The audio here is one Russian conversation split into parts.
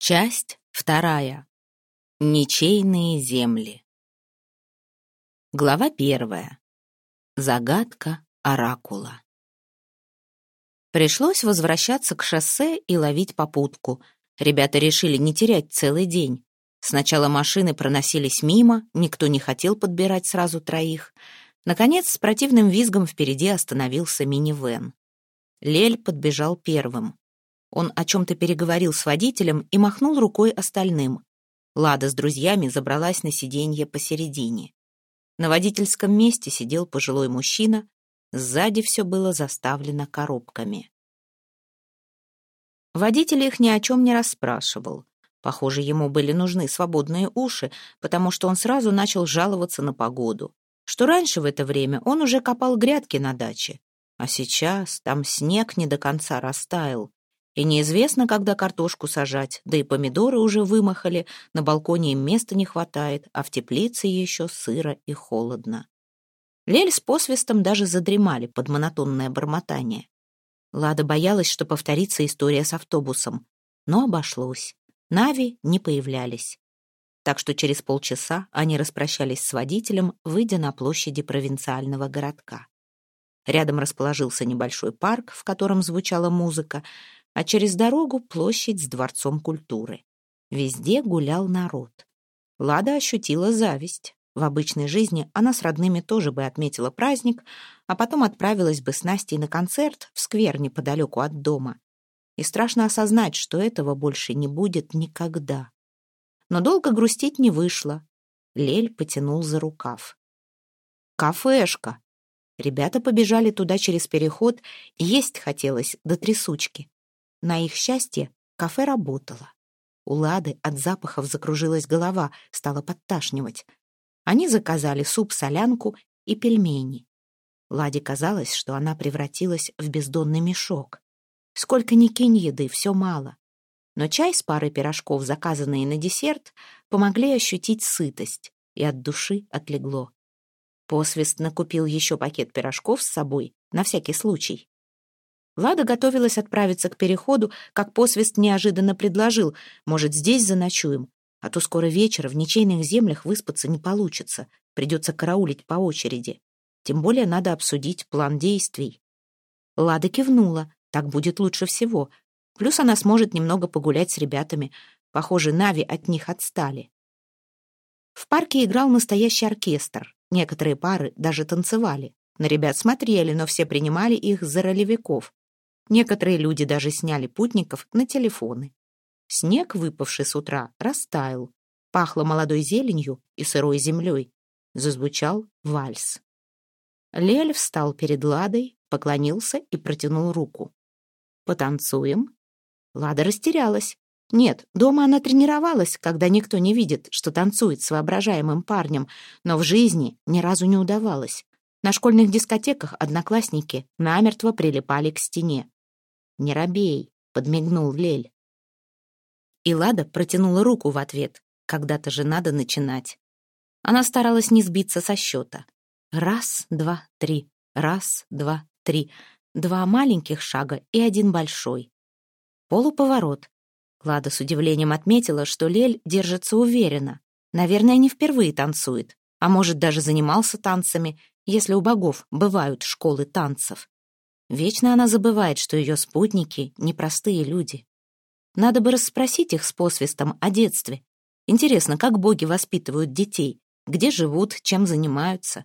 Часть вторая. Ничейные земли. Глава первая. Загадка оракула. Пришлось возвращаться к шоссе и ловить попутку. Ребята решили не терять целый день. Сначала машины проносились мимо, никто не хотел подбирать сразу троих. Наконец, с противным визгом впереди остановился минивэн. Лель подбежал первым. Он о чем-то переговорил с водителем и махнул рукой остальным. Лада с друзьями забралась на сиденье посередине. На водительском месте сидел пожилой мужчина, сзади все было заставлено коробками. Водитель их ни о чем не расспрашивал. Похоже, ему были нужны свободные уши, потому что он сразу начал жаловаться на погоду. Что раньше в это время он уже копал грядки на даче, а сейчас там снег не до конца растаял, и неизвестно, когда картошку сажать, да и помидоры уже вымахали, на балконе им места не хватает, а в теплице еще сыро и холодно. Лель с посвистом даже задремали под монотонное бормотание. Лада боялась, что повторится история с автобусом, но обошлось. Нави не появлялись. Так что через полчаса они распрощались с водителем, выйдя на площади провинциального городка. Рядом расположился небольшой парк, в котором звучала музыка, а через дорогу площадь с Дворцом культуры. Везде гулял народ. Лада ощутила зависть. В обычной жизни она с родными тоже бы отметила праздник, а потом отправилась бы с Настей на концерт в сквер неподалеку от дома. И страшно осознать, что этого больше не будет никогда. Но долго грустить не вышло. Лель потянул за рукав. «Кафешка!» Ребята побежали туда через переход, есть хотелось до трясучки. На их счастье кафе работало. У Лады от запахов закружилась голова, стала подташнивать. Они заказали суп-солянку и пельмени. Ладе казалось, что она превратилась в бездонный мешок. Сколько ни кинь еды, все мало. Но чай с парой пирожков, заказанные на десерт, помогли ощутить сытость, и от души отлегло. Посвист накупил еще пакет пирожков с собой, на всякий случай. Лада готовилась отправиться к переходу, как посвист неожиданно предложил, может, здесь заночуем, а то скоро вечер в ничейных землях выспаться не получится, придется караулить по очереди. Тем более надо обсудить план действий. Лада кивнула, так будет лучше всего. Плюс она сможет немного погулять с ребятами. Похоже, Нави от них отстали. В парке играл настоящий оркестр. Некоторые пары даже танцевали. На ребят смотрели, но все принимали их за ролевиков. Некоторые люди даже сняли путников на телефоны. Снег, выпавший с утра, растаял. Пахло молодой зеленью и сырой землей. Зазвучал вальс. Лель встал перед Ладой, поклонился и протянул руку. «Потанцуем?» Лада растерялась. Нет, дома она тренировалась, когда никто не видит, что танцует с воображаемым парнем, но в жизни ни разу не удавалось. На школьных дискотеках одноклассники намертво прилипали к стене. «Не робей», — подмигнул Лель. И Лада протянула руку в ответ. Когда-то же надо начинать. Она старалась не сбиться со счета. Раз, два, три. Раз, два, три. Два маленьких шага и один большой. Полуповорот. Лада с удивлением отметила, что Лель держится уверенно. Наверное, не впервые танцует. А может, даже занимался танцами, если у богов бывают школы танцев. Вечно она забывает, что ее спутники — непростые люди. Надо бы расспросить их с посвистом о детстве. Интересно, как боги воспитывают детей, где живут, чем занимаются.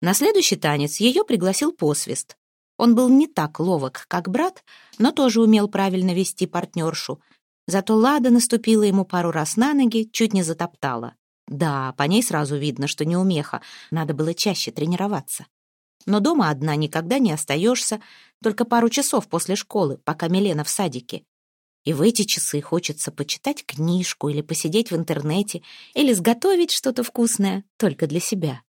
На следующий танец ее пригласил посвист. Он был не так ловок, как брат, но тоже умел правильно вести партнершу. Зато Лада наступила ему пару раз на ноги, чуть не затоптала. Да, по ней сразу видно, что неумеха, надо было чаще тренироваться. Но дома одна никогда не остаешься, только пару часов после школы, пока Милена в садике. И в эти часы хочется почитать книжку или посидеть в интернете, или сготовить что-то вкусное только для себя.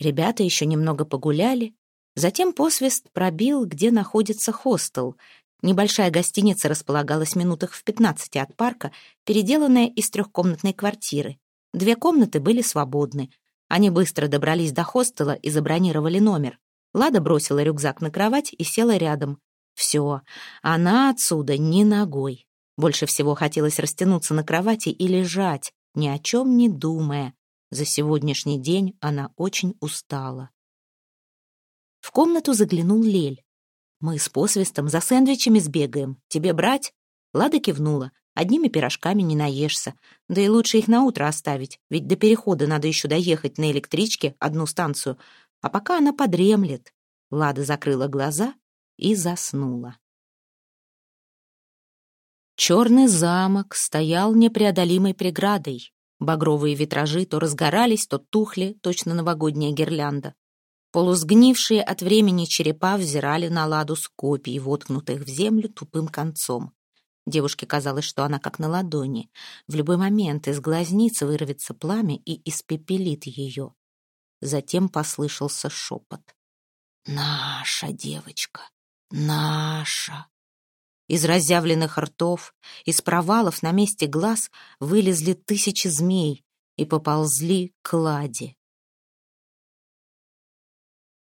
Ребята еще немного погуляли, затем посвист пробил, где находится хостел. Небольшая гостиница располагалась в минутах в 15 от парка, переделанная из трехкомнатной квартиры. Две комнаты были свободны, они быстро добрались до хостела и забронировали номер. Лада бросила рюкзак на кровать и села рядом. Все, она отсюда ни ногой. Больше всего хотелось растянуться на кровати и лежать, ни о чем не думая. За сегодняшний день она очень устала. В комнату заглянул Лель. «Мы с посвистом за сэндвичами сбегаем. Тебе брать?» Лада кивнула. «Одними пирожками не наешься. Да и лучше их на утро оставить, ведь до перехода надо еще доехать на электричке одну станцию. А пока она подремлет». Лада закрыла глаза и заснула. Черный замок стоял непреодолимой преградой. Багровые витражи то разгорались, то тухли, точно новогодняя гирлянда. Полусгнившие от времени черепа взирали на ладу с копий, воткнутых в землю тупым концом. Девушке казалось, что она как на ладони. В любой момент из глазницы вырвется пламя и испепелит ее. Затем послышался шепот. «Наша девочка! Наша!» Из разъявленных ртов, из провалов на месте глаз вылезли тысячи змей и поползли к ладе.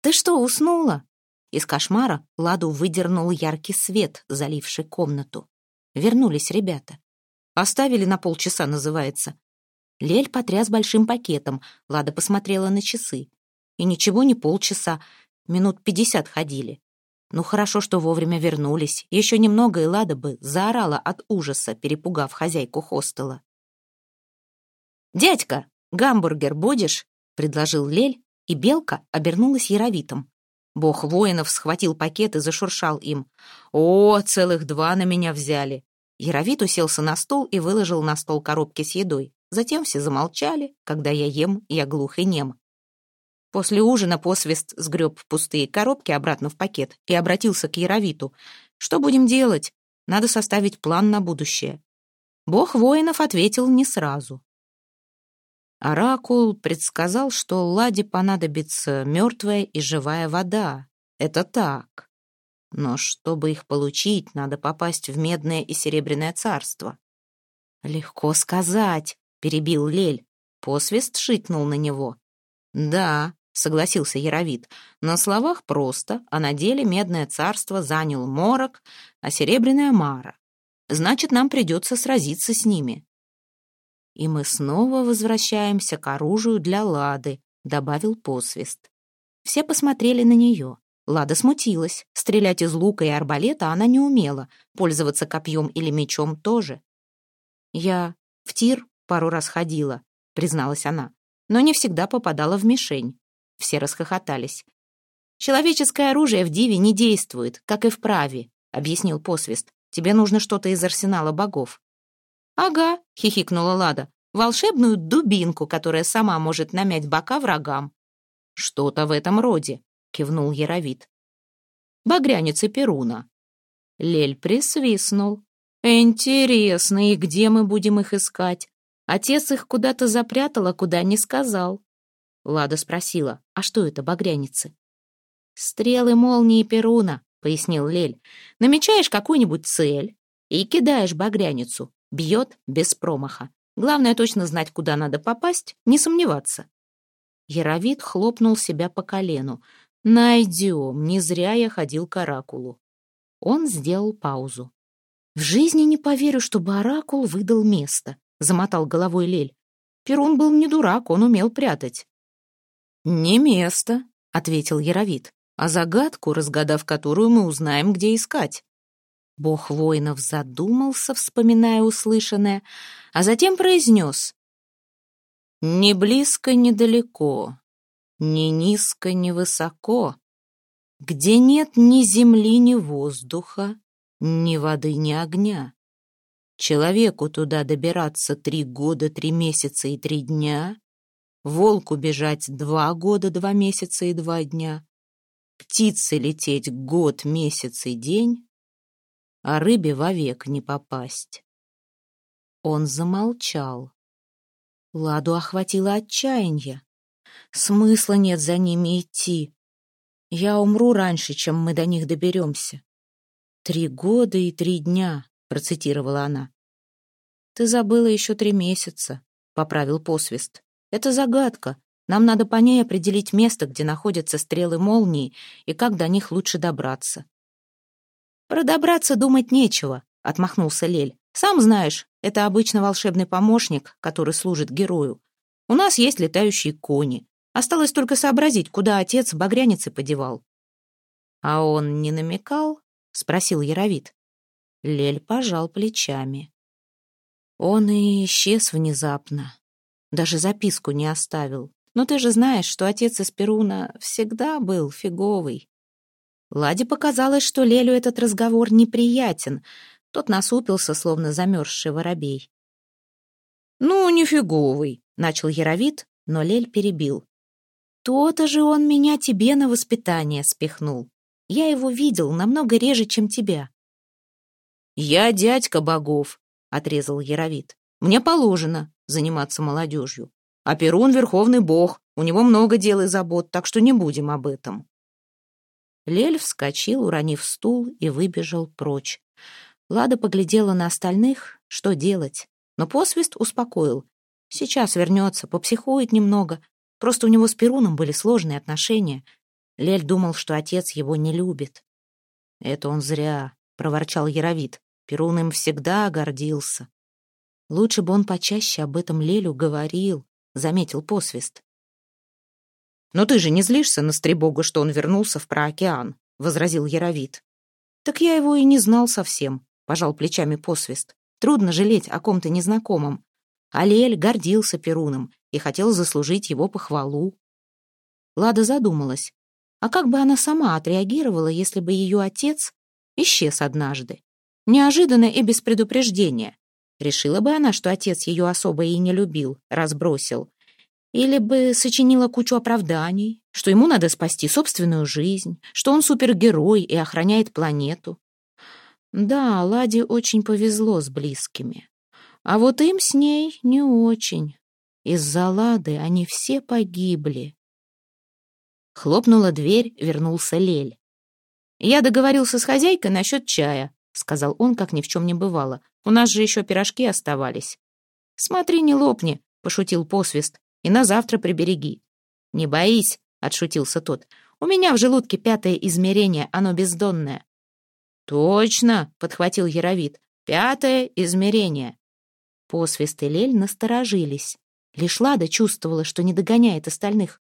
«Ты что, уснула?» Из кошмара Ладу выдернул яркий свет, заливший комнату. Вернулись ребята. «Оставили на полчаса», называется. Лель потряс большим пакетом. Лада посмотрела на часы. И ничего не полчаса. Минут пятьдесят ходили. Ну хорошо, что вовремя вернулись. Еще немного, и Лада бы заорала от ужаса, перепугав хозяйку хостела. «Дядька, гамбургер будешь?» — предложил Лель, и Белка обернулась яровитом. Бог воинов схватил пакет и зашуршал им. «О, целых два на меня взяли!» Яровит уселся на стол и выложил на стол коробки с едой. Затем все замолчали. Когда я ем, я глух и нем. После ужина посвист сгреб пустые коробки обратно в пакет и обратился к Яровиту. «Что будем делать? Надо составить план на будущее». Бог воинов ответил не сразу. Оракул предсказал, что Ладе понадобится мертвая и живая вода. Это так. Но чтобы их получить, надо попасть в медное и серебряное царство. «Легко сказать», — перебил Лель. Посвист шикнул на него. «Да, — согласился Яровит. «На словах просто, а на деле Медное царство занял Морок, а Серебряная — Мара. Значит, нам придется сразиться с ними». «И мы снова возвращаемся к оружию для Лады», — добавил посвист. Все посмотрели на нее. Лада смутилась. Стрелять из лука и арбалета она не умела, пользоваться копьем или мечом тоже. «Я в тир пару раз ходила», — призналась она, «но не всегда попадала в мишень. Все расхохотались. «Человеческое оружие в Диве не действует, как и в праве», — объяснил посвист. «Тебе нужно что-то из арсенала богов». «Ага», — хихикнула Лада, «волшебную дубинку, которая сама может намять бока врагам». «Что-то в этом роде», — кивнул Яровит. «Багрянец и Перуна». Лель присвистнул. «Интересно, и где мы будем их искать? Отец их куда-то запрятал, а куда не сказал. Лада спросила, а что это багряницы? «Стрелы молнии Перуна», — пояснил Лель. «Намечаешь какую-нибудь цель и кидаешь багряницу. Бьет без промаха. Главное точно знать, куда надо попасть, не сомневаться». Яровид хлопнул себя по колену. «Найдем, не зря я ходил к оракулу». Он сделал паузу. «В жизни не поверю, чтобы оракул выдал место», — замотал головой Лель. Перун был не дурак, он умел прятать. «Не место», — ответил Яровит, «а загадку, разгадав которую мы узнаем, где искать». Бог воинов задумался, вспоминая услышанное, а затем произнес «Не близко, ни далеко, ни низко, ни высоко, где нет ни земли, ни воздуха, ни воды, ни огня. Человеку туда добираться три года, три месяца и три дня, волку бежать два года, два месяца и два дня, птице лететь год, месяц и день, а рыбе вовек не попасть. Он замолчал. Ладу охватило отчаяние. Смысла нет за ними идти. Я умру раньше, чем мы до них доберемся. «Три года и три дня», — процитировала она. «Ты забыла еще три месяца», — поправил посвист. Это загадка. Нам надо по ней определить место, где находятся стрелы молнии, и как до них лучше добраться. «Про добраться думать нечего», — отмахнулся Лель. Сам знаешь, это обычно волшебный помощник, который служит герою. У нас есть летающие кони. Осталось только сообразить, куда отец багряницы подевал. А он не намекал? Спросил Яровит. Лель пожал плечами. Он и исчез внезапно. Даже записку не оставил. Но ты же знаешь, что отец из Перуна всегда был фиговый. Ладе показалось, что Лелю этот разговор неприятен. Тот насупился, словно замерзший воробей. «Ну, не фиговый», — начал Яровит, но Лель перебил. «То-то же он меня тебе на воспитание спихнул. Я его видел намного реже, чем тебя». «Я дядька богов», — отрезал Яровит. «Мне положено заниматься молодежью. А Перун — верховный бог, у него много дел и забот, так что не будем об этом». Лель вскочил, уронив стул, и выбежал прочь. Лада поглядела на остальных, что делать, но посвист успокоил. Сейчас вернется, попсихует немного. Просто у него с Перуном были сложные отношения. Лель думал, что отец его не любит. «Это он зря», — проворчал Яровит. Перун им всегда гордился. «Лучше бы он почаще об этом Лелю говорил», — заметил посвист. «Но ты же не злишься на Стребога, что он вернулся в проокеан?» — возразил Яровит. «Так я его и не знал совсем», — пожал плечами посвист. «Трудно жалеть о ком-то незнакомом. Алиэль гордился Перуном и хотел заслужить его похвалу». Лада задумалась. А как бы она сама отреагировала, если бы ее отец исчез однажды? Неожиданно и без предупреждения. Решила бы она, что отец ее особо и не любил, разбросил. Или бы сочинила кучу оправданий, что ему надо спасти собственную жизнь, что он супергерой и охраняет планету. Да, Ладе очень повезло с близкими. А вот им с ней не очень. Из-за Лады они все погибли. Хлопнула дверь, вернулся Лель. «Я договорился с хозяйкой насчет чая», — сказал он, как ни в чем не бывало. «У нас же еще пирожки оставались». «Смотри, не лопни», — пошутил посвист и на завтра прибереги». «Не боись», — отшутился тот. «У меня в желудке пятое измерение, оно бездонное». «Точно», — подхватил Яровит, — «пятое измерение». Посвист и Лель насторожились. Лишь Лада чувствовала, что не догоняет остальных.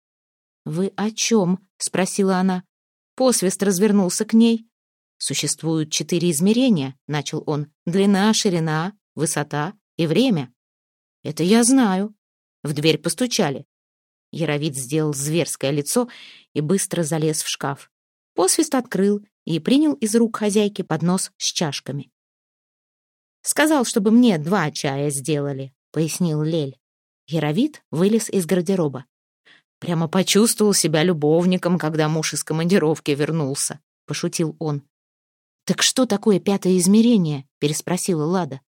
«Вы о чем?» — спросила она. Посвист развернулся к ней. «Существуют четыре измерения», — начал он. «Длина, ширина, высота и время». «Это я знаю», в дверь постучали. Яровид сделал зверское лицо и быстро залез в шкаф. Посвист открыл и принял из рук хозяйки поднос с чашками. «Сказал, чтобы мне два чая сделали», — пояснил Лель. Яровид вылез из гардероба. «Прямо почувствовал себя любовником, когда муж из командировки вернулся», — пошутил он. «Так что такое пятое измерение?» — переспросила Лада.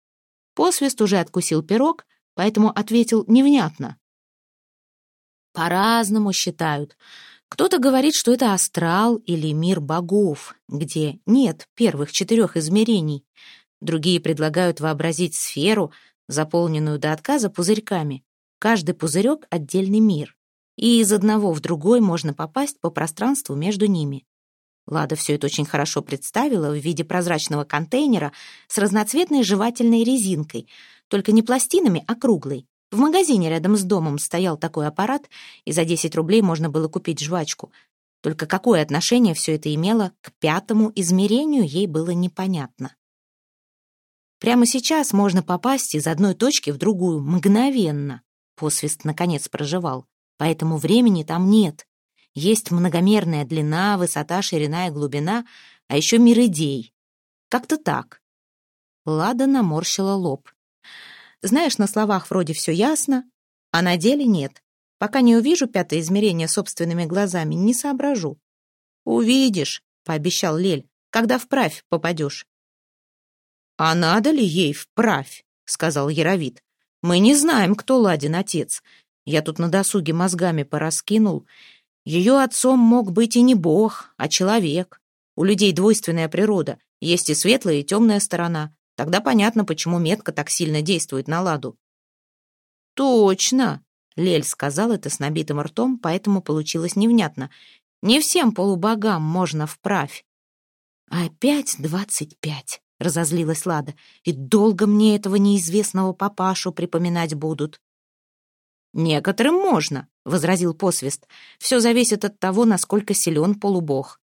Посвист уже откусил пирог, поэтому ответил невнятно. По-разному считают. Кто-то говорит, что это астрал или мир богов, где нет первых четырех измерений. Другие предлагают вообразить сферу, заполненную до отказа пузырьками. Каждый пузырек — отдельный мир. И из одного в другой можно попасть по пространству между ними. Лада все это очень хорошо представила в виде прозрачного контейнера с разноцветной жевательной резинкой — только не пластинами, а круглой. В магазине рядом с домом стоял такой аппарат, и за 10 рублей можно было купить жвачку. Только какое отношение все это имело к пятому измерению, ей было непонятно. Прямо сейчас можно попасть из одной точки в другую мгновенно. Посвист, наконец, проживал. Поэтому времени там нет. Есть многомерная длина, высота, ширина и глубина, а еще мир идей. Как-то так. Лада наморщила лоб. Знаешь, на словах вроде все ясно, а на деле нет. Пока не увижу пятое измерение собственными глазами, не соображу. «Увидишь», — пообещал Лель, — «когда вправь попадешь». «А надо ли ей вправь?» — сказал Яровит. «Мы не знаем, кто Ладин отец. Я тут на досуге мозгами пораскинул. Ее отцом мог быть и не бог, а человек. У людей двойственная природа, есть и светлая, и темная сторона. Тогда понятно, почему метка так сильно действует на ладу. «Точно!» — Лель сказал это с набитым ртом, поэтому получилось невнятно. «Не всем полубогам можно вправь». «Опять двадцать пять», — разозлилась Лада. «И долго мне этого неизвестного папашу припоминать будут?» «Некоторым можно», — возразил посвист. «Все зависит от того, насколько силен полубог».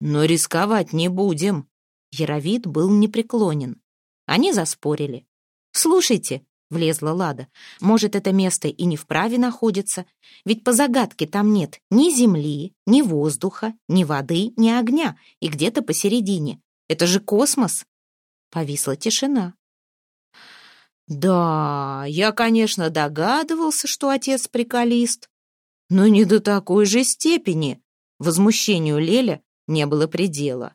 «Но рисковать не будем». Яровид был непреклонен. Они заспорили. «Слушайте», — влезла Лада, — «может, это место и не вправе находится? Ведь по загадке там нет ни земли, ни воздуха, ни воды, ни огня, и где-то посередине. Это же космос!» Повисла тишина. «Да, я, конечно, догадывался, что отец приколист, но не до такой же степени». Возмущению Леля не было предела.